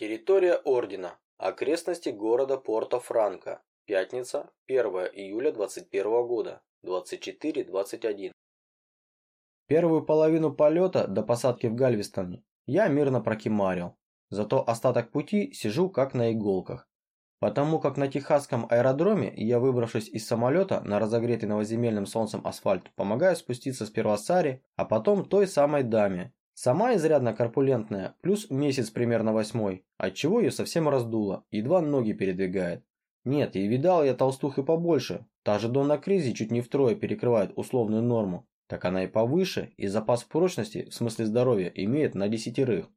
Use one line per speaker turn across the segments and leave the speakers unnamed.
Территория Ордена. Окрестности города Порто-Франко. Пятница, 1 июля 21 года, 24.21. Первую половину полета до посадки в Гальвестоне я мирно прокимарил. Зато остаток пути сижу как на иголках. Потому как на Техасском аэродроме я, выбравшись из самолета на разогретый новоземельным солнцем асфальт, помогаю спуститься сперва Саре, а потом той самой даме, Сама изрядно корпулентная, плюс месяц примерно восьмой, отчего ее совсем раздуло, едва ноги передвигает. Нет, и видал я толстух и побольше, та же Донна Кризи чуть не втрое перекрывает условную норму, так она и повыше, и запас прочности, в смысле здоровья, имеет на десятерых.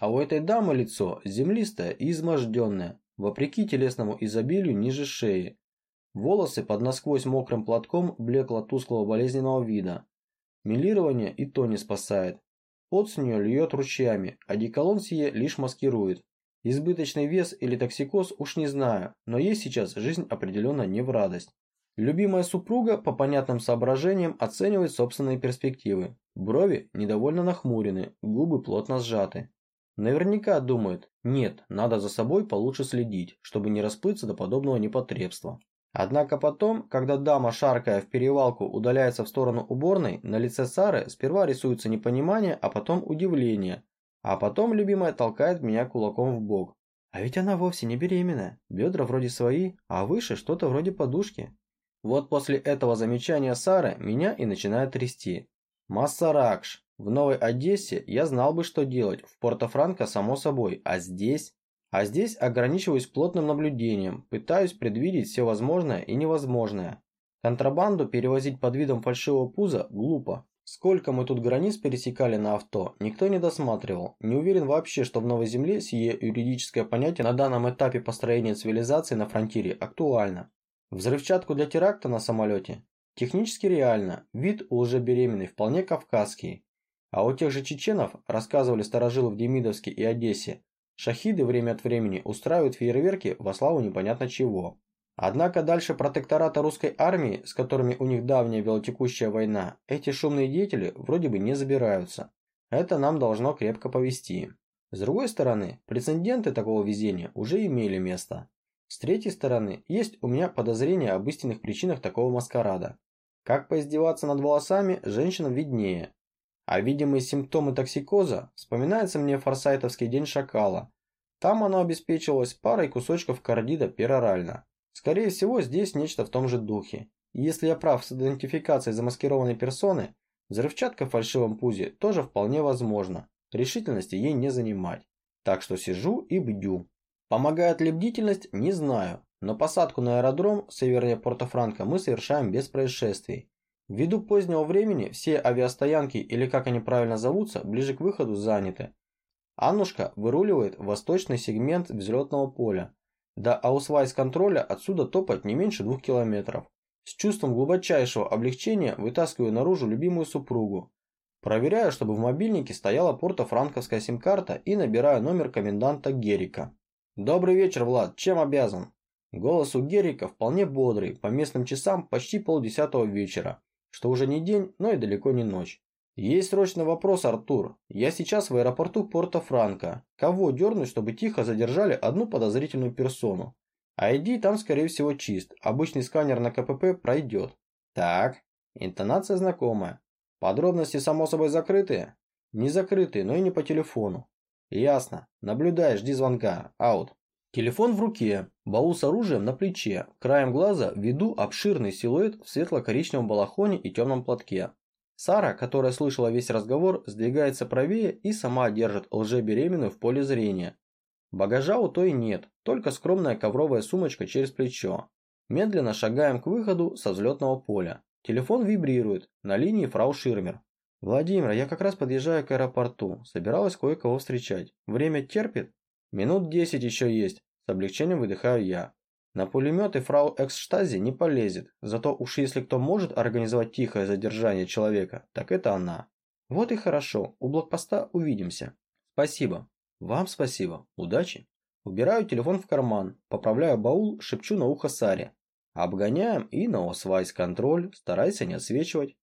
А у этой дамы лицо землистое и изможденное, вопреки телесному изобилию ниже шеи. Волосы под насквозь мокрым платком блекло-тусклого болезненного вида. Милирование и то не спасает, Пот с нее льет ручьями, а деколон сие лишь маскирует. Избыточный вес или токсикоз уж не знаю, но ей сейчас жизнь определенно не в радость. Любимая супруга по понятным соображениям оценивает собственные перспективы. Брови недовольно нахмурены, губы плотно сжаты. Наверняка думает, нет, надо за собой получше следить, чтобы не расплыться до подобного непотребства. Однако потом, когда дама, шаркая в перевалку, удаляется в сторону уборной, на лице Сары сперва рисуется непонимание, а потом удивление. А потом любимая толкает меня кулаком в бок. А ведь она вовсе не беременная. Бедра вроде свои, а выше что-то вроде подушки. Вот после этого замечания Сары меня и начинает трясти. Массаракш. В Новой Одессе я знал бы, что делать. В Порто-Франко, само собой. А здесь... А здесь ограничиваюсь плотным наблюдением, пытаюсь предвидеть все возможное и невозможное. Контрабанду перевозить под видом фальшивого пуза глупо. Сколько мы тут границ пересекали на авто, никто не досматривал. Не уверен вообще, что в Новой Земле сие юридическое понятие на данном этапе построения цивилизации на фронтире актуально. Взрывчатку для теракта на самолете? Технически реально, вид у лжебеременной вполне кавказский. А у тех же чеченов, рассказывали старожилы в Демидовске и Одессе, Шахиды время от времени устраивают фейерверки во славу непонятно чего. Однако дальше протектората русской армии, с которыми у них давняя велотекущая война, эти шумные деятели вроде бы не забираются. Это нам должно крепко повести. С другой стороны, прецеденты такого везения уже имели место. С третьей стороны, есть у меня подозрения об истинных причинах такого маскарада. Как поиздеваться над волосами, женщинам виднее, а видимые симптомы токсикоза вспоминается мне форсайтовский день шакала. Там оно обеспечивалось парой кусочков кардида перорально. Скорее всего, здесь нечто в том же духе. И если я прав с идентификацией замаскированной персоны, взрывчатка в фальшивом пузе тоже вполне возможно. Решительности ей не занимать. Так что сижу и бдю. Помогает ли бдительность, не знаю. Но посадку на аэродром севернее Порто-Франко мы совершаем без происшествий. Ввиду позднего времени все авиастоянки, или как они правильно зовутся, ближе к выходу заняты. Аннушка выруливает восточный сегмент взлетного поля. До аусвайс-контроля отсюда топать не меньше двух километров. С чувством глубочайшего облегчения вытаскиваю наружу любимую супругу. Проверяю, чтобы в мобильнике стояла порто-франковская сим-карта и набираю номер коменданта Герика. «Добрый вечер, Влад. Чем обязан?» Голос у Герика вполне бодрый, по местным часам почти полдесятого вечера что уже не день, но и далеко не ночь. Есть срочный вопрос, Артур. Я сейчас в аэропорту Порто-Франко. Кого дернуть, чтобы тихо задержали одну подозрительную персону? ID там, скорее всего, чист. Обычный сканер на КПП пройдет. Так, интонация знакомая. Подробности, само собой, закрытые? Не закрытые, но и не по телефону. Ясно. Наблюдай, жди звонка. Аут. Телефон в руке, баул с оружием на плече, краем глаза виду обширный силуэт в светло-коричневом балахоне и темном платке. Сара, которая слышала весь разговор, сдвигается правее и сама держит лжебеременную в поле зрения. Багажа у той нет, только скромная ковровая сумочка через плечо. Медленно шагаем к выходу со взлетного поля. Телефон вибрирует, на линии фрау Ширмер. «Владимир, я как раз подъезжаю к аэропорту, собиралась кое-кого встречать. Время терпит?» «Минут десять еще есть. С облегчением выдыхаю я. На пулеметы фрау Эксштази не полезет, зато уж если кто может организовать тихое задержание человека, так это она. Вот и хорошо, у блокпоста увидимся. Спасибо. Вам спасибо. Удачи. Убираю телефон в карман, поправляю баул, шепчу на ухо Саре. Обгоняем и на освайс контроль, старайся не отсвечивать.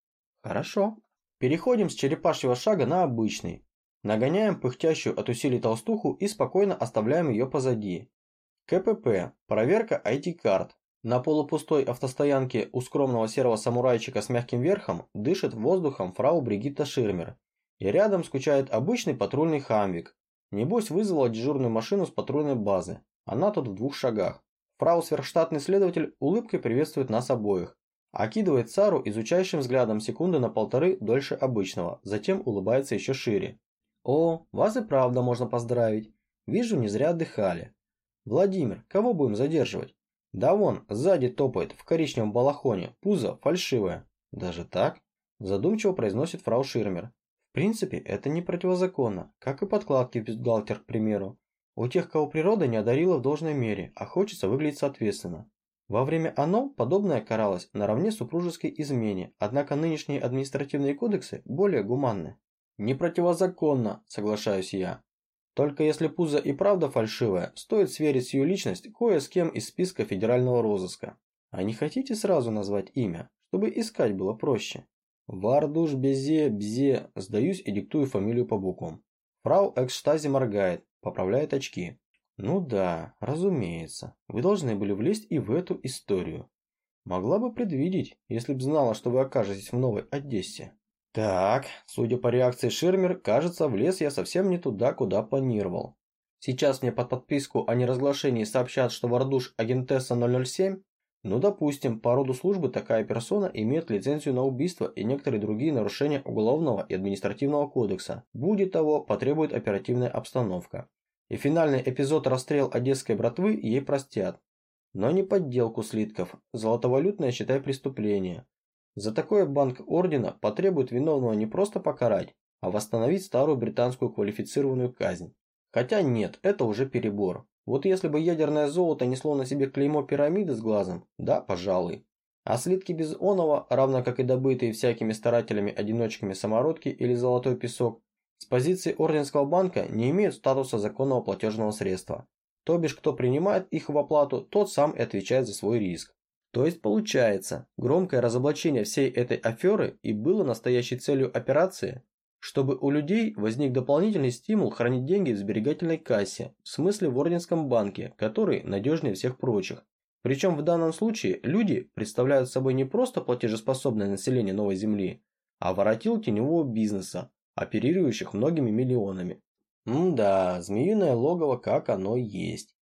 Хорошо. Переходим с черепашьего шага на обычный. Нагоняем пыхтящую от усилий толстуху и спокойно оставляем ее позади. КПП. Проверка ID-карт. На полупустой автостоянке у скромного серого самурайчика с мягким верхом дышит воздухом фрау Бригитта Ширмер. И рядом скучает обычный патрульный хамвик. Небось вызвала дежурную машину с патрульной базы. Она тут в двух шагах. Фрау сверхштатный следователь улыбкой приветствует нас обоих. Окидывает Сару изучающим взглядом секунды на полторы дольше обычного, затем улыбается еще шире. О, вас и правда можно поздравить. Вижу, не зря отдыхали. Владимир, кого будем задерживать? Да вон, сзади топает, в коричневом балахоне, пузо фальшивое. Даже так? Задумчиво произносит фрау Ширмер. В принципе, это не противозаконно, как и подкладки в бюстгальтер, к примеру. У тех, кого природа не одарила в должной мере, а хочется выглядеть соответственно. Во время ОНО подобное каралось наравне с супружеской измене, однако нынешние административные кодексы более гуманны. Не противозаконно, соглашаюсь я. Только если пузо и правда фальшивая, стоит сверить ее личность кое с кем из списка федерального розыска. А не хотите сразу назвать имя, чтобы искать было проще? Вардуш Безе Бзе, сдаюсь и диктую фамилию по буквам. Фрау Экштази моргает, поправляет очки. Ну да, разумеется, вы должны были влезть и в эту историю. Могла бы предвидеть, если б знала, что вы окажетесь в Новой Одессе. Так, судя по реакции Ширмер, кажется, влез я совсем не туда, куда планировал. Сейчас мне под подписку о неразглашении сообщат, что Вардуш агентесса 007? Ну, допустим, по роду службы такая персона имеет лицензию на убийство и некоторые другие нарушения Уголовного и Административного кодекса. Будет того, потребует оперативная обстановка. И финальный эпизод расстрел одесской братвы ей простят. Но не подделку слитков, золотовалютное, считай, преступление. За такое банк ордена потребует виновного не просто покарать, а восстановить старую британскую квалифицированную казнь. Хотя нет, это уже перебор. Вот если бы ядерное золото несло на себе клеймо пирамиды с глазом, да, пожалуй. А слитки без оного, равно как и добытые всякими старателями-одиночками самородки или золотой песок, с позиции Орденского банка не имеют статуса законного платежного средства. То бишь, кто принимает их в оплату, тот сам и отвечает за свой риск. То есть получается, громкое разоблачение всей этой аферы и было настоящей целью операции, чтобы у людей возник дополнительный стимул хранить деньги в сберегательной кассе, в смысле в Орденском банке, который надежнее всех прочих. Причем в данном случае люди представляют собой не просто платежеспособное население Новой Земли, а воротил теневого бизнеса, оперирующих многими миллионами. М-да, змеиное логово как оно есть.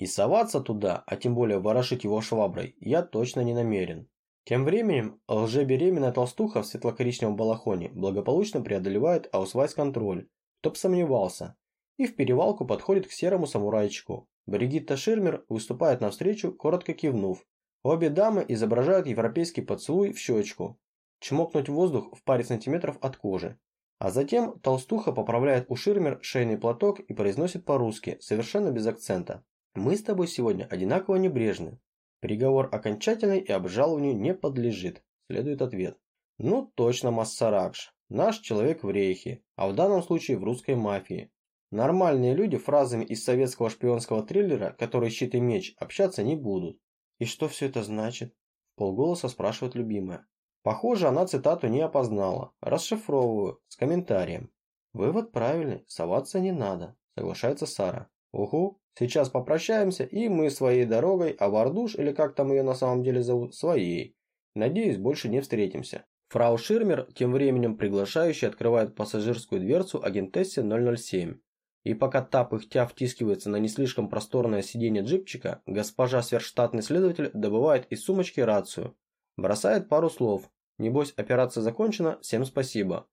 И соваться туда, а тем более ворошить его шваброй, я точно не намерен. Тем временем лжебеременная толстуха в светло-коричневом балахоне благополучно преодолевает аусвайс-контроль, кто б сомневался, и в перевалку подходит к серому самурайчику. Бригитта Ширмер выступает навстречу, коротко кивнув. Обе дамы изображают европейский поцелуй в щечку, чмокнуть воздух в паре сантиметров от кожи. А затем толстуха поправляет у Ширмер шейный платок и произносит по-русски, совершенно без акцента. Мы с тобой сегодня одинаково небрежны. Приговор окончательный и обжалованию не подлежит, следует ответ. Ну точно, Массаракш, наш человек в рейхе, а в данном случае в русской мафии. Нормальные люди фразами из советского шпионского триллера, который щит и меч, общаться не будут. И что все это значит? Полголоса спрашивает любимая. Похоже, она цитату не опознала. Расшифровываю, с комментарием. Вывод правильный, соваться не надо, соглашается Сара. Угу, сейчас попрощаемся, и мы своей дорогой, а Вардуш, или как там ее на самом деле зовут, своей. Надеюсь, больше не встретимся. Фрау Ширмер тем временем приглашающе открывает пассажирскую дверцу агентессе 007. И пока та пыхтя втискивается на не слишком просторное сиденье джипчика, госпожа сверхштатный следователь добывает из сумочки рацию. Бросает пару слов. Небось, операция закончена, всем спасибо.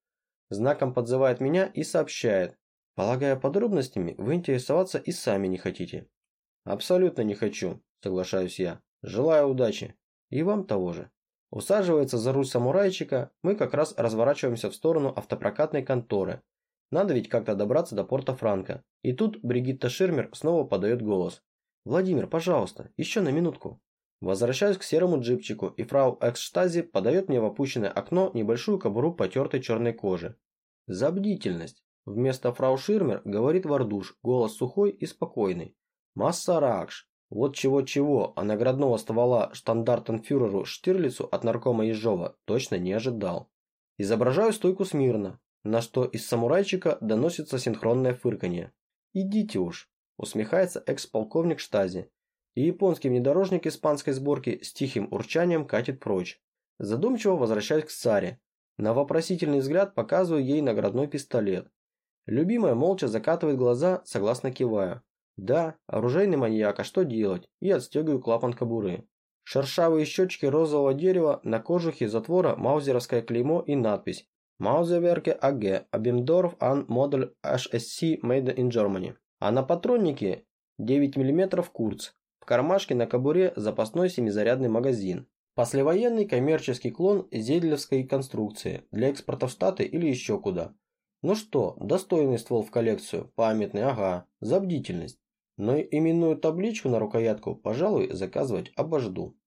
Знаком подзывает меня и сообщает, Полагаю, подробностями вы интересоваться и сами не хотите. Абсолютно не хочу, соглашаюсь я. Желаю удачи. И вам того же. Усаживается за руль самурайчика, мы как раз разворачиваемся в сторону автопрокатной конторы. Надо ведь как-то добраться до порта Франка. И тут Бригитта Ширмер снова подает голос. «Владимир, пожалуйста, еще на минутку». Возвращаюсь к серому джипчику, и фрау Эксштази подает мне в опущенное окно небольшую кобуру потертой черной кожи. За бдительность. Вместо фрау Ширмер говорит Вардуш, голос сухой и спокойный. Масса Ракш. Вот чего-чего, а наградного ствола штандартенфюреру Штирлицу от наркома Ежова точно не ожидал. Изображаю стойку смирно. на что из самурайчика доносится синхронное фырканье. «Идите уж», – усмехается экс-полковник Штази, и японский внедорожник испанской сборки с тихим урчанием катит прочь. Задумчиво возвращаюсь к Саре. На вопросительный взгляд показываю ей наградной пистолет. Любимая молча закатывает глаза, согласно кивая. Да, оружейный маньяк, а что делать? И отстегиваю клапан кобуры. Шершавые щечки розового дерева, на кожухе затвора маузеровское клеймо и надпись Маузерверке АГ, Абимдорф ан Модель HSC Made in Germany. А на патроннике 9 мм Курц. В кармашке на кобуре запасной семизарядный магазин. Послевоенный коммерческий клон зейдлевской конструкции для экспорта в Штаты или еще куда. Ну что, достойный ствол в коллекцию, памятный, ага, за бдительность. Но именную табличку на рукоятку, пожалуй, заказывать обожду.